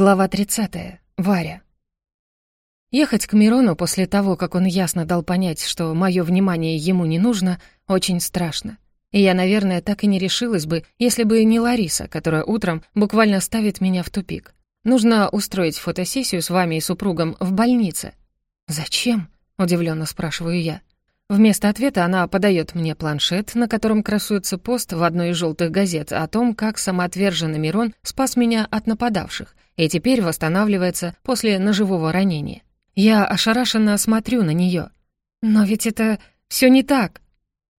Глава 30. Варя. Ехать к Мирону после того, как он ясно дал понять, что мое внимание ему не нужно, очень страшно. И я, наверное, так и не решилась бы, если бы не Лариса, которая утром буквально ставит меня в тупик. Нужно устроить фотосессию с вами и супругом в больнице. «Зачем?» — удивленно спрашиваю я. Вместо ответа она подает мне планшет, на котором красуется пост в одной из желтых газет о том, как самоотверженный Мирон спас меня от нападавших и теперь восстанавливается после ножевого ранения. Я ошарашенно смотрю на нее. «Но ведь это все не так».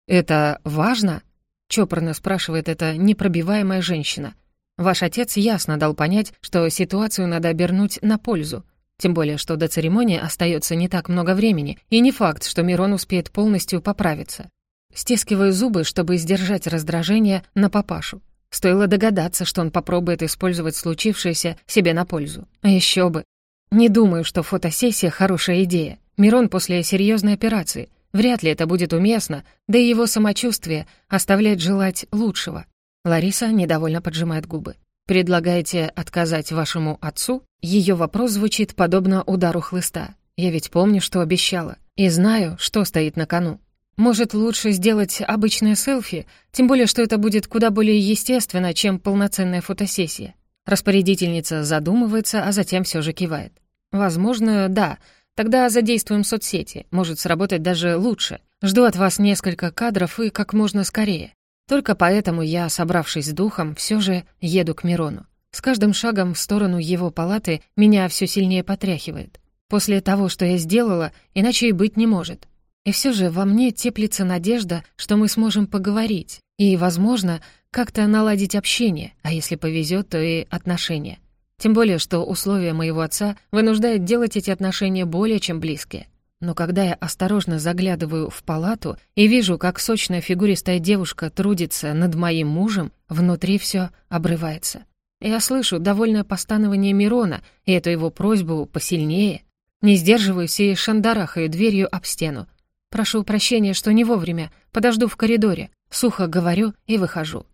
«Это важно?» — чопорно спрашивает эта непробиваемая женщина. «Ваш отец ясно дал понять, что ситуацию надо обернуть на пользу. Тем более, что до церемонии остается не так много времени, и не факт, что Мирон успеет полностью поправиться. Стискиваю зубы, чтобы сдержать раздражение на папашу. Стоило догадаться, что он попробует использовать случившееся себе на пользу. А еще бы. Не думаю, что фотосессия — хорошая идея. Мирон после серьезной операции. Вряд ли это будет уместно, да и его самочувствие оставляет желать лучшего. Лариса недовольно поджимает губы. «Предлагаете отказать вашему отцу?» Ее вопрос звучит подобно удару хлыста. Я ведь помню, что обещала. И знаю, что стоит на кону. Может, лучше сделать обычное селфи, тем более, что это будет куда более естественно, чем полноценная фотосессия. Распорядительница задумывается, а затем все же кивает. Возможно, да. Тогда задействуем соцсети. Может сработать даже лучше. Жду от вас несколько кадров и как можно скорее. Только поэтому я, собравшись с духом, все же еду к Мирону. С каждым шагом в сторону его палаты меня все сильнее потряхивает. После того, что я сделала, иначе и быть не может. И все же во мне теплится надежда, что мы сможем поговорить и, возможно, как-то наладить общение, а если повезет, то и отношения. Тем более, что условия моего отца вынуждают делать эти отношения более чем близкие. Но когда я осторожно заглядываю в палату и вижу, как сочная фигуристая девушка трудится над моим мужем, внутри все обрывается. Я слышу довольное постановление Мирона и эту его просьбу посильнее. Не сдерживаюсь и шандарахаю дверью об стену. Прошу прощения, что не вовремя, подожду в коридоре. Сухо говорю и выхожу.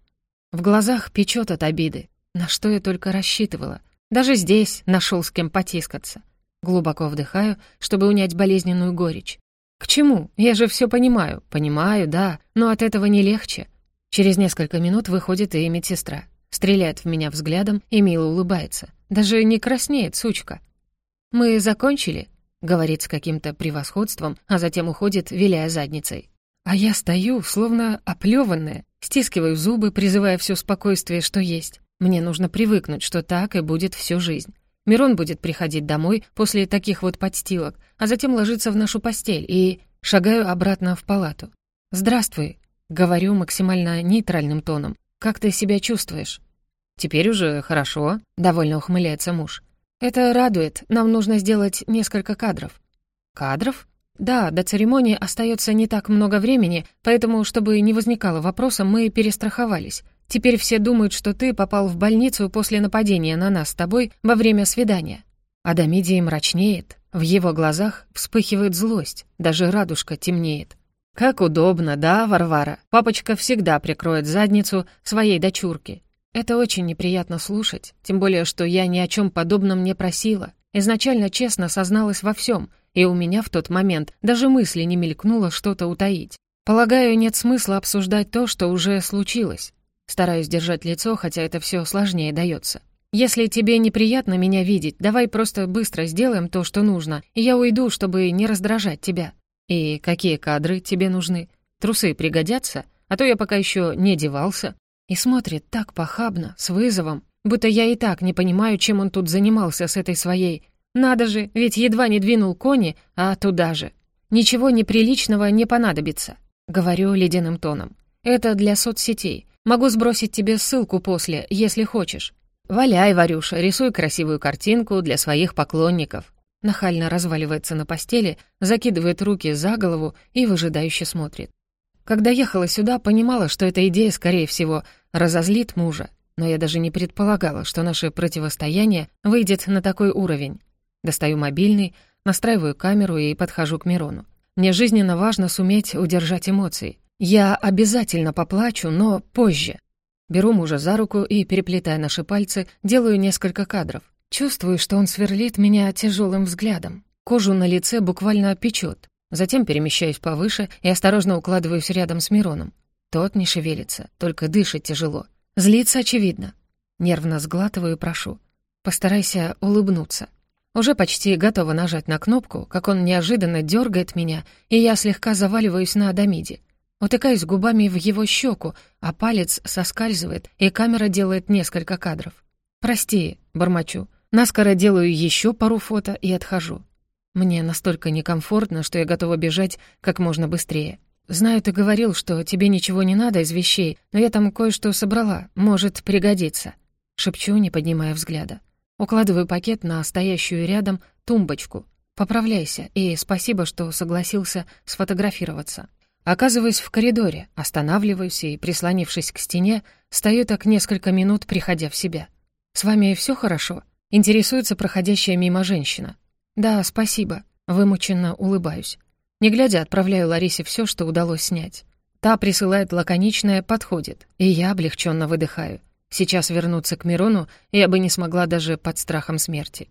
В глазах печет от обиды. На что я только рассчитывала. Даже здесь нашел с кем потискаться. Глубоко вдыхаю, чтобы унять болезненную горечь. К чему? Я же все понимаю. Понимаю, да, но от этого не легче. Через несколько минут выходит и медсестра. Стреляет в меня взглядом и мило улыбается. Даже не краснеет, сучка. «Мы закончили?» — говорит с каким-то превосходством, а затем уходит, виляя задницей. А я стою, словно оплеванная, стискиваю зубы, призывая все спокойствие, что есть. Мне нужно привыкнуть, что так и будет всю жизнь. Мирон будет приходить домой после таких вот подстилок, а затем ложиться в нашу постель и... Шагаю обратно в палату. «Здравствуй», — говорю максимально нейтральным тоном. «Как ты себя чувствуешь?» «Теперь уже хорошо», — довольно ухмыляется муж. «Это радует. Нам нужно сделать несколько кадров». «Кадров?» «Да, до церемонии остается не так много времени, поэтому, чтобы не возникало вопроса, мы перестраховались. Теперь все думают, что ты попал в больницу после нападения на нас с тобой во время свидания». Адамидий мрачнеет, в его глазах вспыхивает злость, даже радужка темнеет. «Как удобно, да, Варвара? Папочка всегда прикроет задницу своей дочурки». Это очень неприятно слушать, тем более, что я ни о чем подобном не просила. Изначально честно созналась во всем, и у меня в тот момент даже мысли не мелькнуло что-то утаить. Полагаю, нет смысла обсуждать то, что уже случилось. Стараюсь держать лицо, хотя это все сложнее дается. «Если тебе неприятно меня видеть, давай просто быстро сделаем то, что нужно, и я уйду, чтобы не раздражать тебя. И какие кадры тебе нужны? Трусы пригодятся? А то я пока еще не девался». И смотрит так похабно, с вызовом, будто я и так не понимаю, чем он тут занимался с этой своей. Надо же, ведь едва не двинул кони, а туда же. Ничего неприличного не понадобится, говорю ледяным тоном. Это для соцсетей. Могу сбросить тебе ссылку после, если хочешь. Валяй, Варюша, рисуй красивую картинку для своих поклонников». Нахально разваливается на постели, закидывает руки за голову и выжидающе смотрит. Когда ехала сюда, понимала, что эта идея, скорее всего, разозлит мужа, но я даже не предполагала, что наше противостояние выйдет на такой уровень. Достаю мобильный, настраиваю камеру и подхожу к Мирону. Мне жизненно важно суметь удержать эмоции. Я обязательно поплачу, но позже. Беру мужа за руку и, переплетая наши пальцы, делаю несколько кадров. Чувствую, что он сверлит меня тяжелым взглядом. Кожу на лице буквально печет. Затем перемещаюсь повыше и осторожно укладываюсь рядом с Мироном. Тот не шевелится, только дышит тяжело. Злится, очевидно. Нервно сглатываю и прошу. Постарайся улыбнуться. Уже почти готова нажать на кнопку, как он неожиданно дергает меня, и я слегка заваливаюсь на Адамиде. Утыкаюсь губами в его щеку, а палец соскальзывает, и камера делает несколько кадров. «Прости», — бормочу. Наскоро делаю еще пару фото и отхожу. Мне настолько некомфортно, что я готова бежать как можно быстрее. «Знаю, ты говорил, что тебе ничего не надо из вещей, но я там кое-что собрала, может пригодиться», — шепчу, не поднимая взгляда. Укладываю пакет на стоящую рядом тумбочку. «Поправляйся, и спасибо, что согласился сфотографироваться». Оказываюсь в коридоре, останавливаюсь и, прислонившись к стене, стою так несколько минут, приходя в себя. «С вами все хорошо?» — интересуется проходящая мимо женщина. «Да, спасибо», — вымученно улыбаюсь. Не глядя, отправляю Ларисе все, что удалось снять. Та присылает лаконичное «подходит», и я облегченно выдыхаю. Сейчас вернуться к Мирону я бы не смогла даже под страхом смерти.